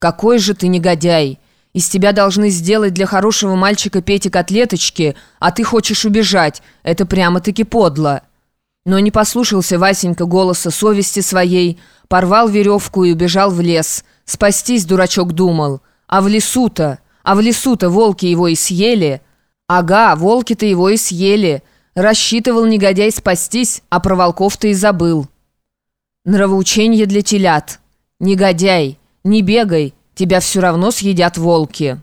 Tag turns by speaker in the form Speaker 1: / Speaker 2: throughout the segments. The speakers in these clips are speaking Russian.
Speaker 1: «Какой же ты негодяй! Из тебя должны сделать для хорошего мальчика Пети котлеточки, а ты хочешь убежать. Это прямо-таки подло». Но не послушался Васенька голоса совести своей, порвал веревку и убежал в лес. Спастись, дурачок думал. А в лесу-то, а в лесу-то волки его и съели. Ага, волки-то его и съели. Рассчитывал негодяй спастись, а про волков-то и забыл. Нравоучение для телят. Негодяй, не бегай, тебя все равно съедят волки.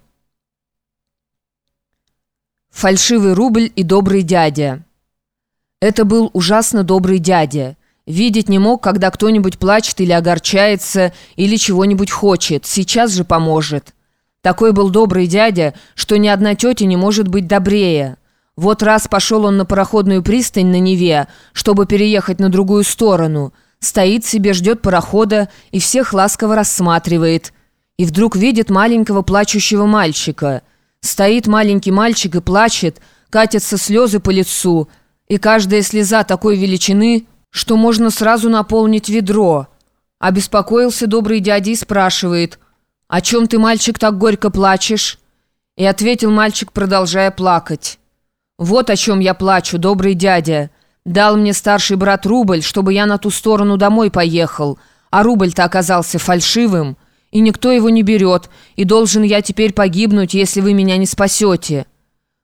Speaker 1: Фальшивый рубль и добрый дядя. Это был ужасно добрый дядя. Видеть не мог, когда кто-нибудь плачет или огорчается, или чего-нибудь хочет. Сейчас же поможет. Такой был добрый дядя, что ни одна тетя не может быть добрее. Вот раз пошел он на пароходную пристань на Неве, чтобы переехать на другую сторону. Стоит себе, ждет парохода и всех ласково рассматривает. И вдруг видит маленького плачущего мальчика. Стоит маленький мальчик и плачет, катятся слезы по лицу – и каждая слеза такой величины, что можно сразу наполнить ведро. Обеспокоился добрый дядя и спрашивает, «О чем ты, мальчик, так горько плачешь?» И ответил мальчик, продолжая плакать. «Вот о чем я плачу, добрый дядя. Дал мне старший брат рубль, чтобы я на ту сторону домой поехал, а рубль-то оказался фальшивым, и никто его не берет, и должен я теперь погибнуть, если вы меня не спасете».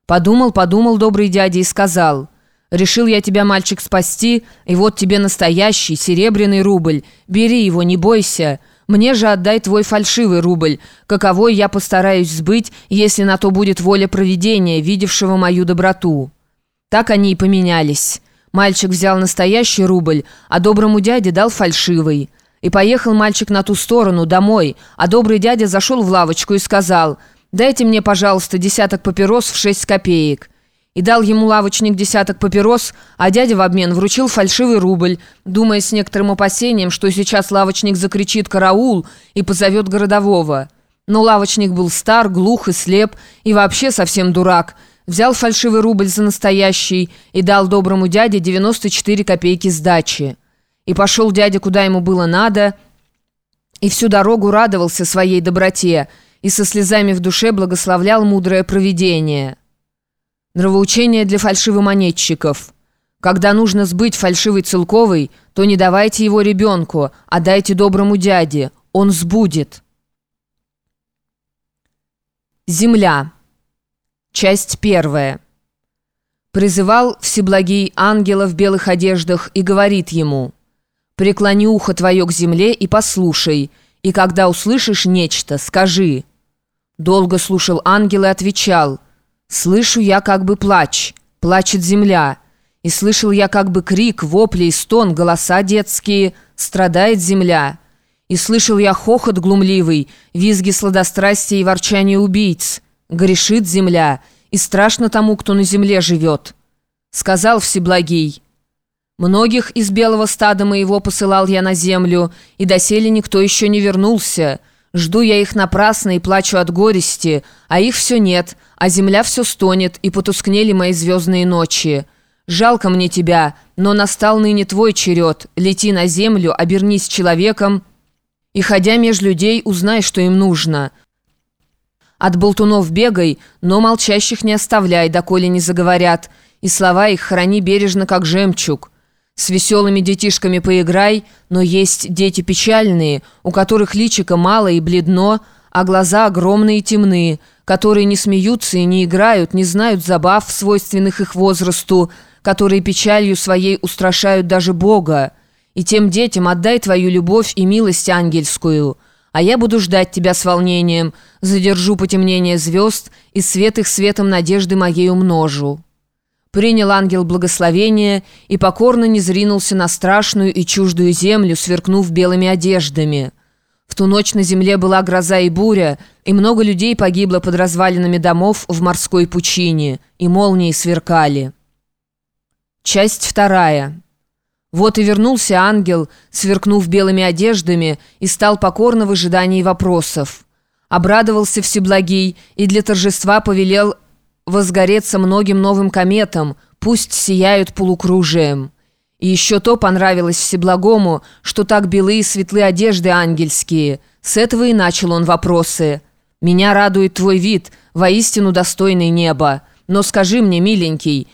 Speaker 1: Подумал, подумал добрый дядя и сказал – Решил я тебя, мальчик, спасти, и вот тебе настоящий серебряный рубль. Бери его, не бойся. Мне же отдай твой фальшивый рубль, каковой я постараюсь сбыть, если на то будет воля провидения, видевшего мою доброту». Так они и поменялись. Мальчик взял настоящий рубль, а доброму дяде дал фальшивый. И поехал мальчик на ту сторону, домой, а добрый дядя зашел в лавочку и сказал, «Дайте мне, пожалуйста, десяток папирос в шесть копеек» и дал ему лавочник десяток папирос, а дядя в обмен вручил фальшивый рубль, думая с некоторым опасением, что сейчас лавочник закричит «караул» и позовет городового. Но лавочник был стар, глух и слеп, и вообще совсем дурак. Взял фальшивый рубль за настоящий и дал доброму дяде 94 копейки сдачи. И пошел дядя, куда ему было надо, и всю дорогу радовался своей доброте, и со слезами в душе благословлял мудрое провидение». Нравоучение для фальшивомонетчиков. Когда нужно сбыть фальшивый целковый, то не давайте его ребенку, а дайте доброму дяде. Он сбудет. Земля. Часть первая. Призывал Всеблагий ангела в белых одеждах и говорит ему, «Преклони ухо твое к земле и послушай, и когда услышишь нечто, скажи». Долго слушал ангел и отвечал, Слышу я как бы плач, плачет земля. И слышал я как бы крик, вопли и стон, голоса детские, страдает земля. И слышал я хохот глумливый, визги сладострастия и ворчание убийц. Грешит земля, и страшно тому, кто на земле живет. Сказал Всеблагий, «Многих из белого стада моего посылал я на землю, и доселе никто еще не вернулся». Жду я их напрасно и плачу от горести, а их все нет, а земля все стонет, и потускнели мои звездные ночи. Жалко мне тебя, но настал ныне твой черед. Лети на землю, обернись человеком, и, ходя меж людей, узнай, что им нужно. От болтунов бегай, но молчащих не оставляй, доколе не заговорят, и слова их храни бережно, как жемчуг». С веселыми детишками поиграй, но есть дети печальные, у которых личико мало и бледно, а глаза огромные и темные, которые не смеются и не играют, не знают забав, свойственных их возрасту, которые печалью своей устрашают даже Бога. И тем детям отдай твою любовь и милость ангельскую. А я буду ждать тебя с волнением, задержу потемнение звезд и свет их светом надежды моей умножу». Принял ангел благословение и покорно не зринулся на страшную и чуждую землю, сверкнув белыми одеждами. В ту ночь на земле была гроза и буря, и много людей погибло под развалинами домов в морской пучине, и молнии сверкали. Часть вторая. Вот и вернулся ангел, сверкнув белыми одеждами, и стал покорно в ожидании вопросов. Обрадовался Всеблагий и для торжества повелел возгореться многим новым кометам, пусть сияют полукружием. И еще то понравилось Всеблагому, что так белые и светлые одежды ангельские. С этого и начал он вопросы. «Меня радует твой вид, воистину достойный неба. Но скажи мне, миленький,